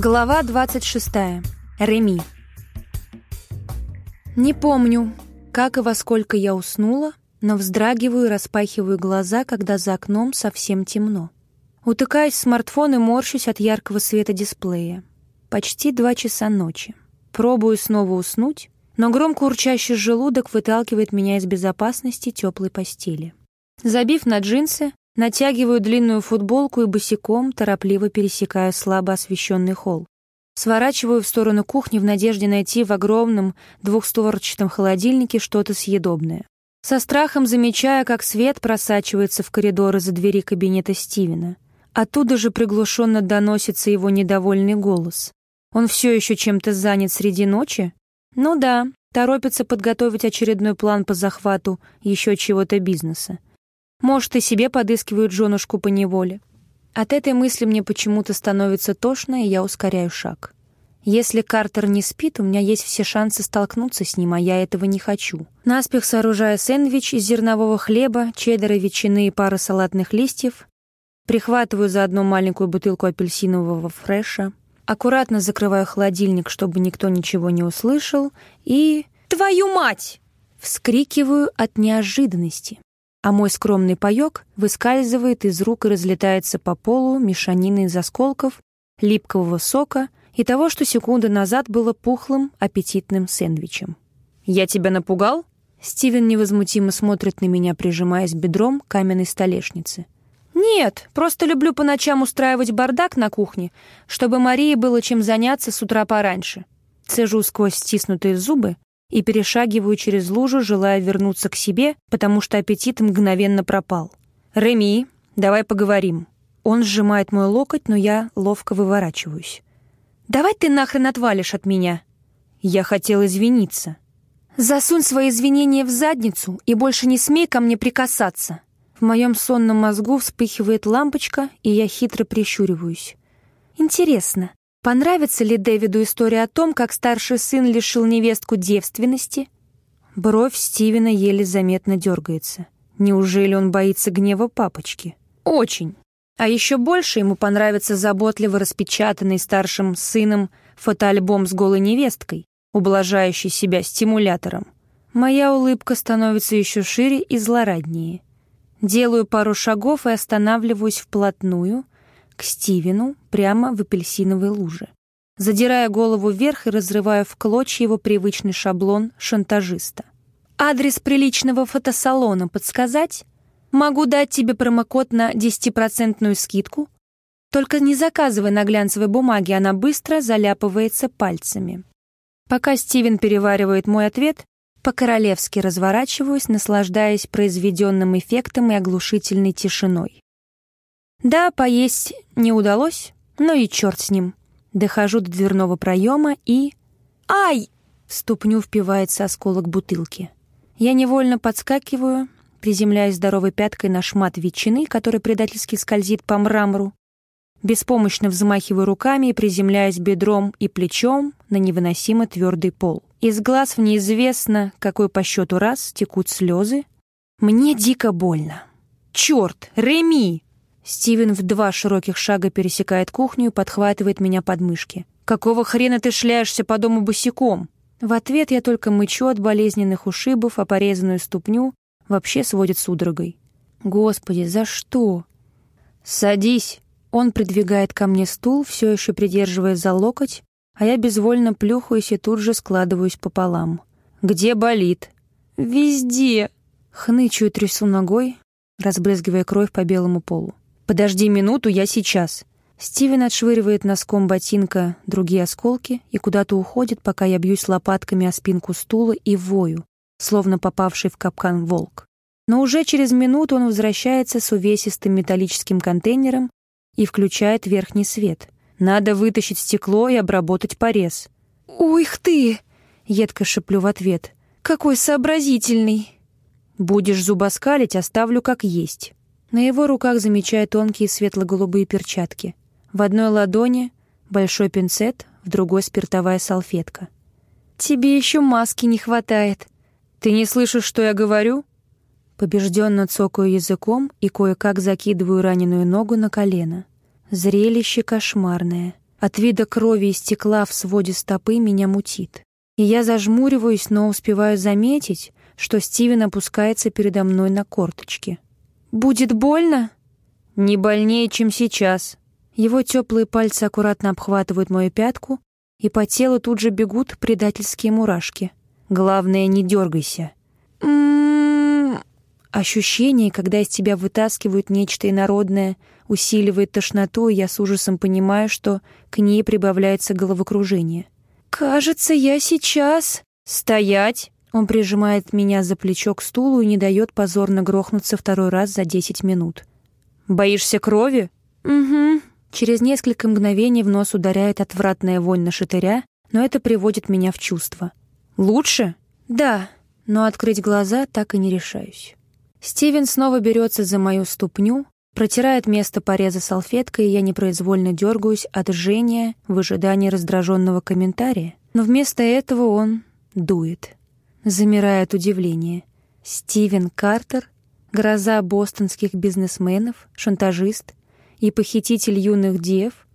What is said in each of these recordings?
Глава 26. Реми. Не помню, как и во сколько я уснула, но вздрагиваю и распахиваю глаза, когда за окном совсем темно. Утыкаюсь в смартфон и морщусь от яркого света дисплея. Почти два часа ночи. Пробую снова уснуть, но громко урчащий желудок выталкивает меня из безопасности теплой постели. Забив на джинсы, Натягиваю длинную футболку и босиком торопливо пересекаю слабо освещенный холл. Сворачиваю в сторону кухни в надежде найти в огромном двухстворчатом холодильнике что-то съедобное. Со страхом замечая, как свет просачивается в коридор из-за двери кабинета Стивена. Оттуда же приглушенно доносится его недовольный голос. Он все еще чем-то занят среди ночи? Ну да, торопится подготовить очередной план по захвату еще чего-то бизнеса. Может, и себе подыскивают женушку по неволе. От этой мысли мне почему-то становится тошно, и я ускоряю шаг. Если Картер не спит, у меня есть все шансы столкнуться с ним, а я этого не хочу. Наспех сооружая сэндвич из зернового хлеба, чеддера, ветчины и пары салатных листьев, прихватываю заодно маленькую бутылку апельсинового фреша, аккуратно закрываю холодильник, чтобы никто ничего не услышал, и... «Твою мать!» Вскрикиваю от неожиданности а мой скромный паёк выскальзывает из рук и разлетается по полу мешанины из осколков, липкого сока и того, что секунду назад было пухлым, аппетитным сэндвичем. «Я тебя напугал?» Стивен невозмутимо смотрит на меня, прижимаясь бедром к каменной столешнице. «Нет, просто люблю по ночам устраивать бардак на кухне, чтобы Марии было чем заняться с утра пораньше». Цежу сквозь стиснутые зубы, и перешагиваю через лужу, желая вернуться к себе, потому что аппетит мгновенно пропал. «Реми, давай поговорим». Он сжимает мой локоть, но я ловко выворачиваюсь. «Давай ты нахрен отвалишь от меня!» Я хотел извиниться. «Засунь свои извинения в задницу и больше не смей ко мне прикасаться!» В моем сонном мозгу вспыхивает лампочка, и я хитро прищуриваюсь. «Интересно, Понравится ли Дэвиду история о том, как старший сын лишил невестку девственности? Бровь Стивена еле заметно дергается. Неужели он боится гнева папочки? Очень. А еще больше ему понравится заботливо распечатанный старшим сыном фотоальбом с голой невесткой, ублажающий себя стимулятором. Моя улыбка становится еще шире и злораднее. Делаю пару шагов и останавливаюсь вплотную — к Стивену прямо в апельсиновой луже, задирая голову вверх и разрывая в клочья его привычный шаблон шантажиста. «Адрес приличного фотосалона подсказать? Могу дать тебе промокод на 10% скидку. Только не заказывай на глянцевой бумаге, она быстро заляпывается пальцами». Пока Стивен переваривает мой ответ, по-королевски разворачиваюсь, наслаждаясь произведенным эффектом и оглушительной тишиной. Да, поесть не удалось, но и черт с ним. Дохожу до дверного проема и... Ай! В ступню впивается осколок бутылки. Я невольно подскакиваю, приземляясь здоровой пяткой на шмат ветчины, который предательски скользит по мрамору. Беспомощно взмахиваю руками и приземляюсь бедром и плечом на невыносимо твердый пол. Из глаз в неизвестно, какой по счету раз, текут слезы. Мне дико больно. «Черт! Реми!» Стивен в два широких шага пересекает кухню и подхватывает меня под мышки. «Какого хрена ты шляешься по дому босиком?» В ответ я только мычу от болезненных ушибов, а порезанную ступню вообще сводит судорогой. «Господи, за что?» «Садись!» Он придвигает ко мне стул, все еще придерживая за локоть, а я безвольно плюхаюсь и тут же складываюсь пополам. «Где болит?» «Везде!» Хнычу и трясу ногой, разбрызгивая кровь по белому полу. «Подожди минуту, я сейчас». Стивен отшвыривает носком ботинка другие осколки и куда-то уходит, пока я бьюсь лопатками о спинку стула и вою, словно попавший в капкан волк. Но уже через минуту он возвращается с увесистым металлическим контейнером и включает верхний свет. Надо вытащить стекло и обработать порез. «Ух ты!» — едко шеплю в ответ. «Какой сообразительный!» «Будешь зубоскалить, оставлю как есть». На его руках замечаю тонкие светло-голубые перчатки. В одной ладони большой пинцет, в другой спиртовая салфетка. «Тебе еще маски не хватает. Ты не слышишь, что я говорю?» Побежденно цокаю языком и кое-как закидываю раненую ногу на колено. Зрелище кошмарное. От вида крови и стекла в своде стопы меня мутит. И я зажмуриваюсь, но успеваю заметить, что Стивен опускается передо мной на корточки. «Будет больно?» «Не больнее, чем сейчас». Его теплые пальцы аккуратно обхватывают мою пятку, и по телу тут же бегут предательские мурашки. Главное, не дергайся. М-м-м. Ощущение, когда из тебя вытаскивают нечто инородное, усиливает тошноту, и я с ужасом понимаю, что к ней прибавляется головокружение. «Кажется, я сейчас...» «Стоять!» Он прижимает меня за плечо к стулу и не дает позорно грохнуться второй раз за десять минут. «Боишься крови?» «Угу». Через несколько мгновений в нос ударяет отвратная вонь на шатыря, но это приводит меня в чувство. «Лучше?» «Да», но открыть глаза так и не решаюсь. Стивен снова берется за мою ступню, протирает место пореза салфеткой, и я непроизвольно дергаюсь от жжения в ожидании раздраженного комментария, но вместо этого он дует. Замирая от удивления. Стивен Картер, гроза бостонских бизнесменов, шантажист и похититель юных дев,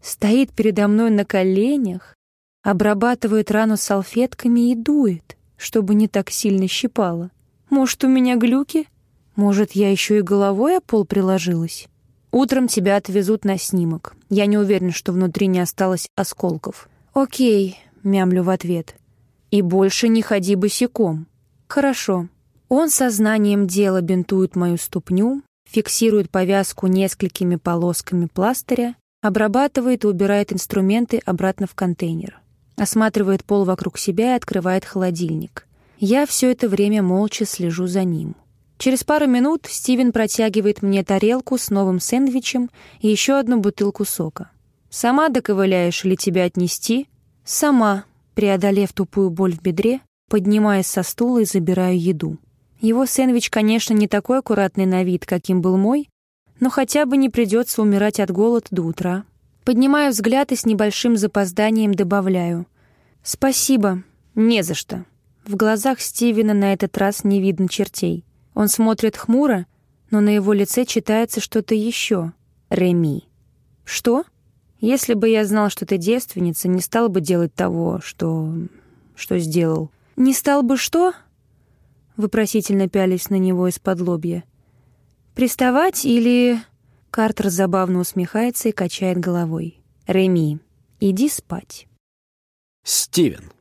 стоит передо мной на коленях, обрабатывает рану салфетками и дует, чтобы не так сильно щипало. Может, у меня глюки? Может, я еще и головой о пол приложилась? Утром тебя отвезут на снимок. Я не уверен, что внутри не осталось осколков. Окей, мямлю в ответ. И больше не ходи босиком. Хорошо. Он сознанием дела бинтует мою ступню, фиксирует повязку несколькими полосками пластыря, обрабатывает и убирает инструменты обратно в контейнер. Осматривает пол вокруг себя и открывает холодильник. Я все это время молча слежу за ним. Через пару минут Стивен протягивает мне тарелку с новым сэндвичем и еще одну бутылку сока. «Сама доковыляешь или тебя отнести?» «Сама», Преодолев тупую боль в бедре, поднимаясь со стула и забираю еду. Его сэндвич, конечно, не такой аккуратный на вид, каким был мой, но хотя бы не придется умирать от голода до утра. Поднимаю взгляд и с небольшим запозданием добавляю. «Спасибо. Не за что». В глазах Стивена на этот раз не видно чертей. Он смотрит хмуро, но на его лице читается что-то еще. Реми. «Что?» Если бы я знал, что ты девственница, не стал бы делать того, что... что сделал. Не стал бы что? Вопросительно пялись на него из-под лобья. Приставать или... Картер забавно усмехается и качает головой. Реми, иди спать. Стивен.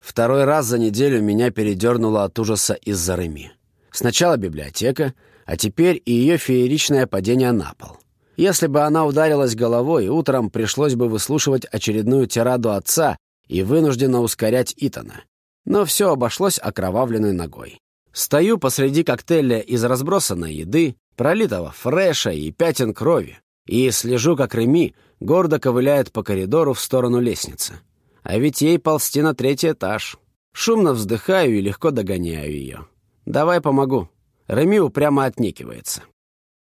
Второй раз за неделю меня передернуло от ужаса из-за Реми. Сначала библиотека, а теперь и ее фееричное падение на пол. Если бы она ударилась головой, утром пришлось бы выслушивать очередную тираду отца и вынужденно ускорять Итана. Но все обошлось окровавленной ногой. Стою посреди коктейля из разбросанной еды, пролитого фреша и пятен крови, и слежу, как Реми гордо ковыляет по коридору в сторону лестницы. А ведь ей ползти на третий этаж. Шумно вздыхаю и легко догоняю ее. «Давай помогу». Реми упрямо отнекивается.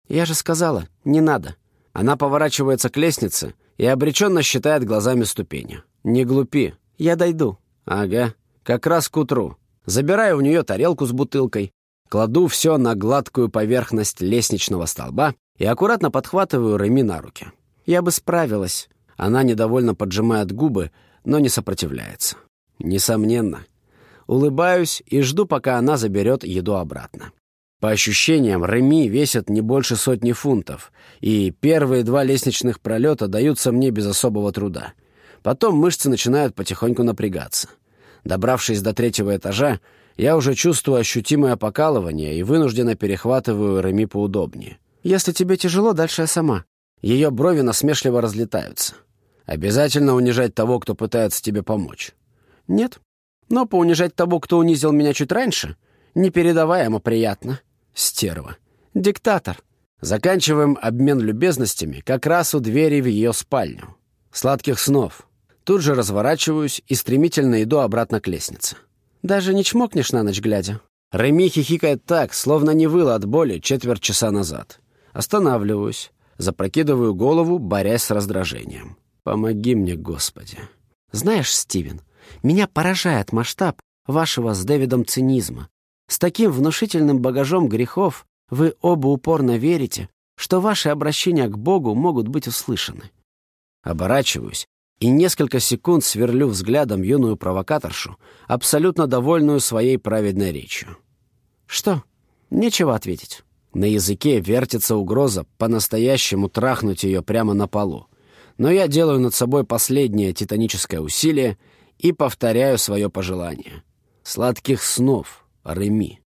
«Я же сказала, не надо. Она поворачивается к лестнице и обреченно считает глазами ступени. «Не глупи, я дойду». «Ага, как раз к утру. Забираю у нее тарелку с бутылкой, кладу все на гладкую поверхность лестничного столба и аккуратно подхватываю Реми на руки. Я бы справилась. Она недовольно поджимает губы, но не сопротивляется. Несомненно. Улыбаюсь и жду, пока она заберет еду обратно. По ощущениям, Реми весят не больше сотни фунтов, и первые два лестничных пролета даются мне без особого труда. Потом мышцы начинают потихоньку напрягаться. Добравшись до третьего этажа, я уже чувствую ощутимое покалывание и вынужденно перехватываю Реми поудобнее. «Если тебе тяжело, дальше я сама». Ее брови насмешливо разлетаются. «Обязательно унижать того, кто пытается тебе помочь?» «Нет. Но поунижать того, кто унизил меня чуть раньше, непередаваемо приятно». Стерва. Диктатор. Заканчиваем обмен любезностями как раз у двери в ее спальню. Сладких снов. Тут же разворачиваюсь и стремительно иду обратно к лестнице. Даже не чмокнешь на ночь глядя. Реми хихикает так, словно не выла от боли четверть часа назад. Останавливаюсь, запрокидываю голову, борясь с раздражением. Помоги мне, Господи. Знаешь, Стивен, меня поражает масштаб вашего с Дэвидом цинизма. С таким внушительным багажом грехов вы оба упорно верите, что ваши обращения к Богу могут быть услышаны. Оборачиваюсь и несколько секунд сверлю взглядом юную провокаторшу, абсолютно довольную своей праведной речью. Что? Нечего ответить. На языке вертится угроза по-настоящему трахнуть ее прямо на полу. Но я делаю над собой последнее титаническое усилие и повторяю свое пожелание. Сладких снов, Реми.